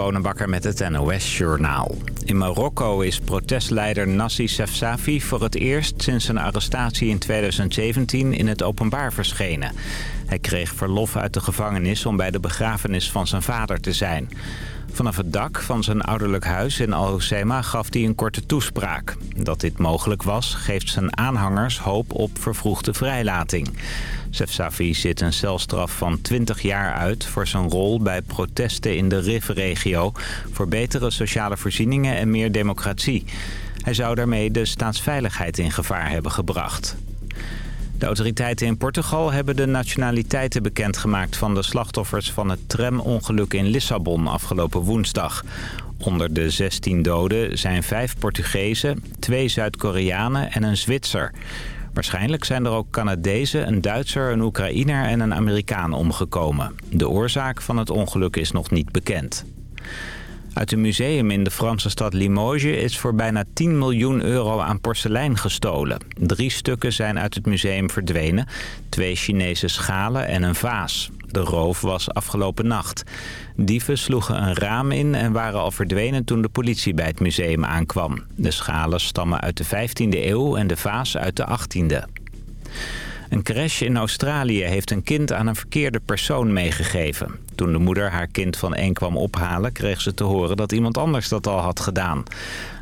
Bonenbakker met het NOS Journaal. In Marokko is protestleider Nassi Sefsafi voor het eerst sinds zijn arrestatie in 2017 in het openbaar verschenen. Hij kreeg verlof uit de gevangenis om bij de begrafenis van zijn vader te zijn. Vanaf het dak van zijn ouderlijk huis in Al-Hoceima gaf hij een korte toespraak. Dat dit mogelijk was, geeft zijn aanhangers hoop op vervroegde vrijlating. Sefsafi zit een celstraf van 20 jaar uit voor zijn rol bij protesten in de RIF-regio... voor betere sociale voorzieningen en meer democratie. Hij zou daarmee de staatsveiligheid in gevaar hebben gebracht. De autoriteiten in Portugal hebben de nationaliteiten bekendgemaakt van de slachtoffers van het tramongeluk in Lissabon afgelopen woensdag. Onder de 16 doden zijn vijf Portugezen, twee Zuid-Koreanen en een Zwitser. Waarschijnlijk zijn er ook Canadezen, een Duitser, een Oekraïner en een Amerikaan omgekomen. De oorzaak van het ongeluk is nog niet bekend. Uit een museum in de Franse stad Limoges is voor bijna 10 miljoen euro aan porselein gestolen. Drie stukken zijn uit het museum verdwenen. Twee Chinese schalen en een vaas. De roof was afgelopen nacht. Dieven sloegen een raam in en waren al verdwenen toen de politie bij het museum aankwam. De schalen stammen uit de 15e eeuw en de vaas uit de 18e. Een crash in Australië heeft een kind aan een verkeerde persoon meegegeven. Toen de moeder haar kind van één kwam ophalen... kreeg ze te horen dat iemand anders dat al had gedaan.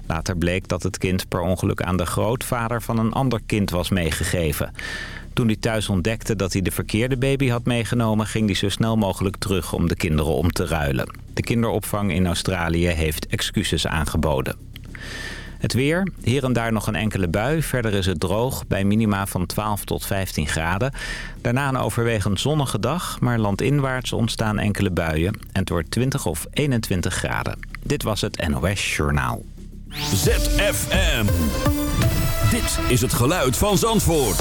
Later bleek dat het kind per ongeluk aan de grootvader van een ander kind was meegegeven. Toen hij thuis ontdekte dat hij de verkeerde baby had meegenomen... ging hij zo snel mogelijk terug om de kinderen om te ruilen. De kinderopvang in Australië heeft excuses aangeboden. Het weer, hier en daar nog een enkele bui. Verder is het droog bij minima van 12 tot 15 graden. Daarna een overwegend zonnige dag, maar landinwaarts ontstaan enkele buien. En het wordt 20 of 21 graden. Dit was het NOS Journaal. ZFM. Dit is het geluid van Zandvoort.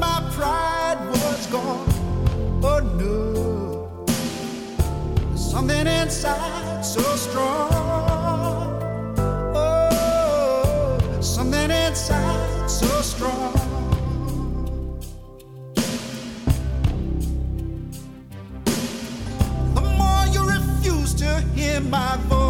my pride was gone. Oh no, There's something inside so strong. Oh, something inside so strong. The more you refuse to hear my voice.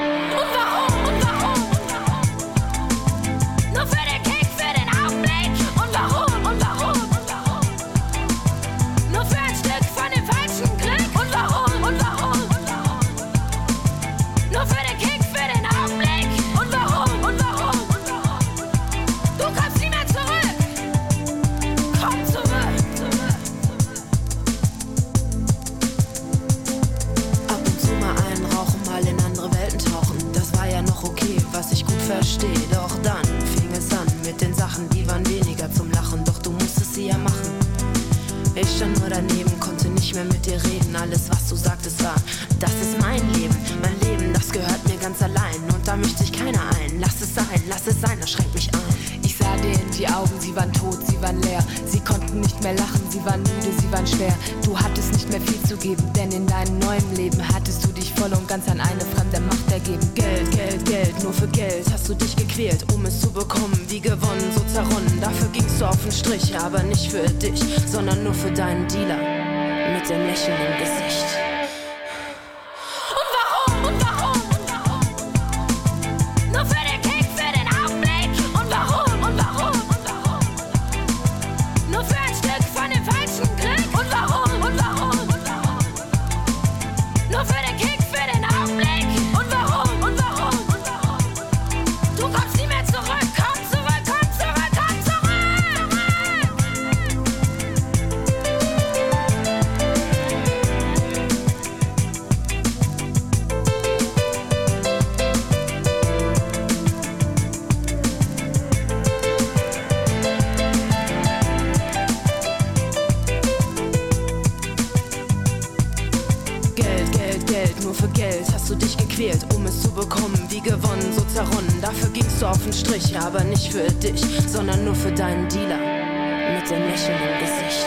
Wie gewonnen, so zerronnen. Dafür gingst du auf den Strich, aber nicht für dich, sondern nur für deinen Dealer. Mit dem Lächeln im Gesicht.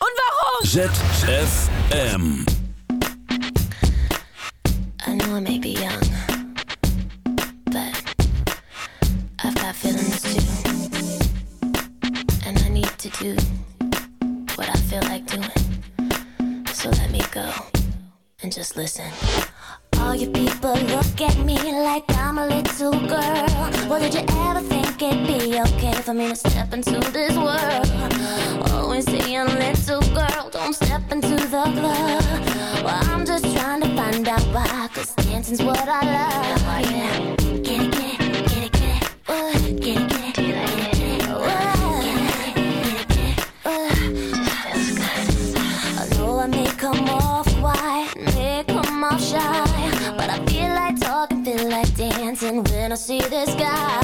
Und warum? ZFM. I know I may be young, but I've got feelings too. And I need to do what I feel like doing. So let me go and just listen. All you people look at me like I'm a little girl. Well, did you ever think it'd be okay for me to step into this world? Always saying, little girl, don't step into the club. Well, I'm just trying to find out why, cause dancing's what I love. I see the sky.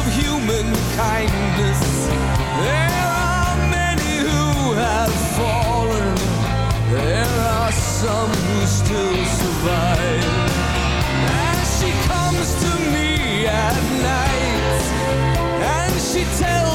of human kindness. There are many who have fallen. There are some who still survive. As she comes to me at night, and she tells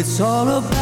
It's all about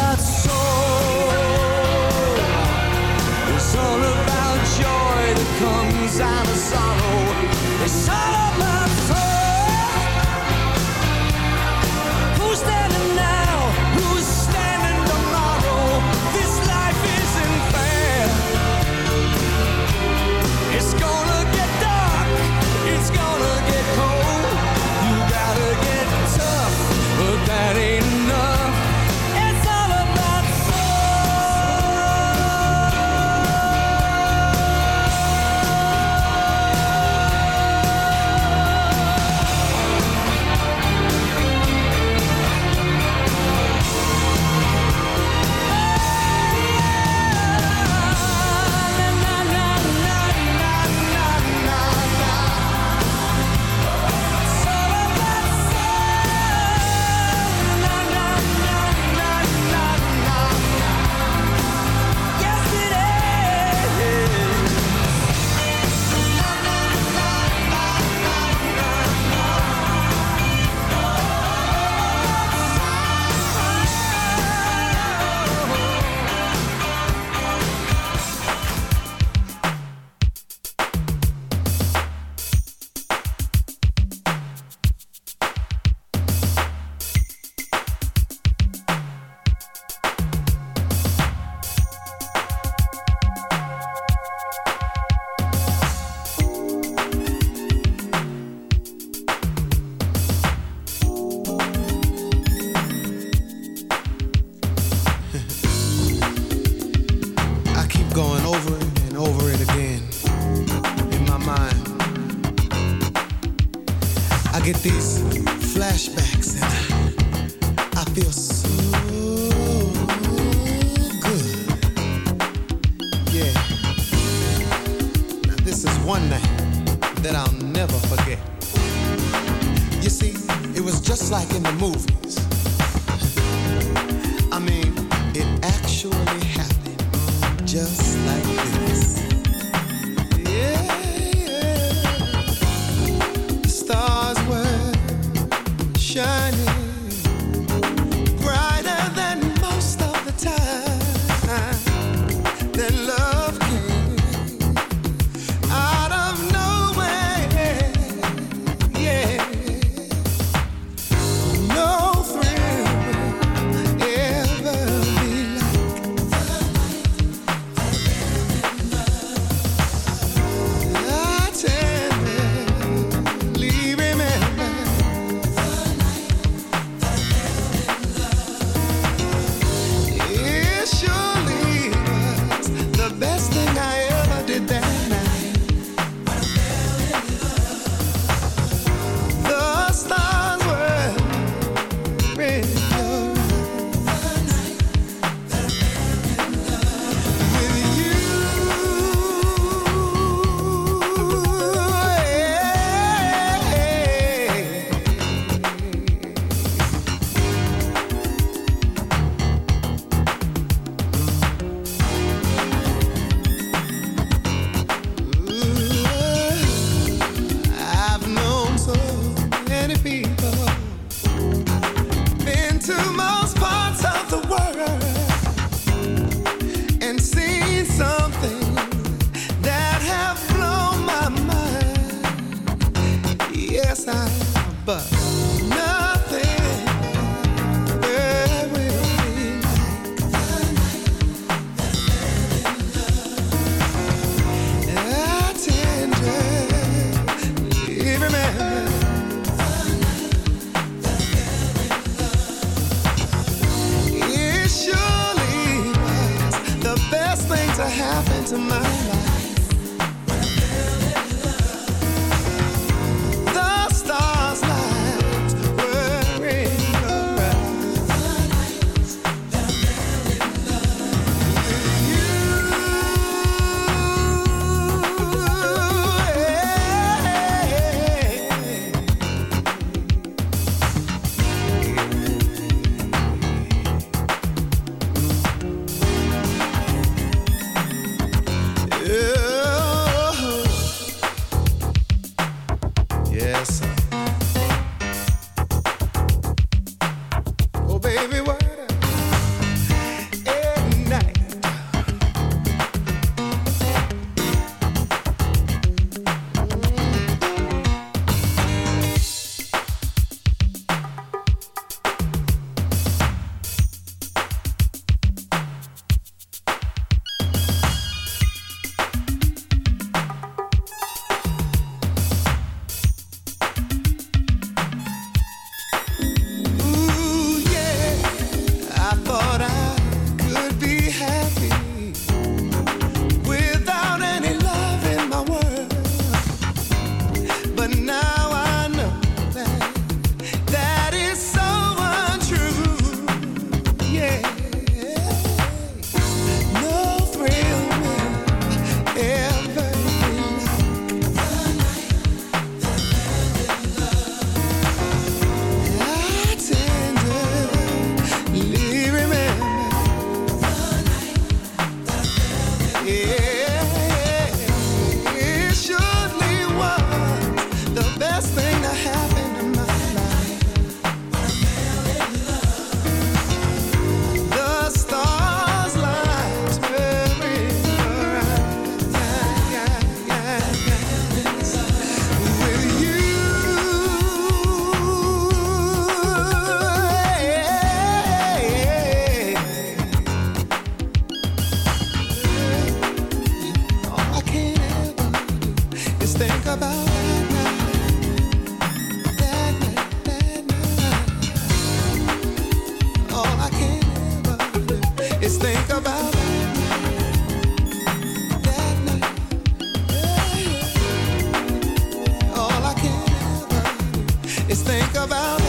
think about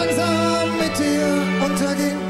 langsam mit dir unterging.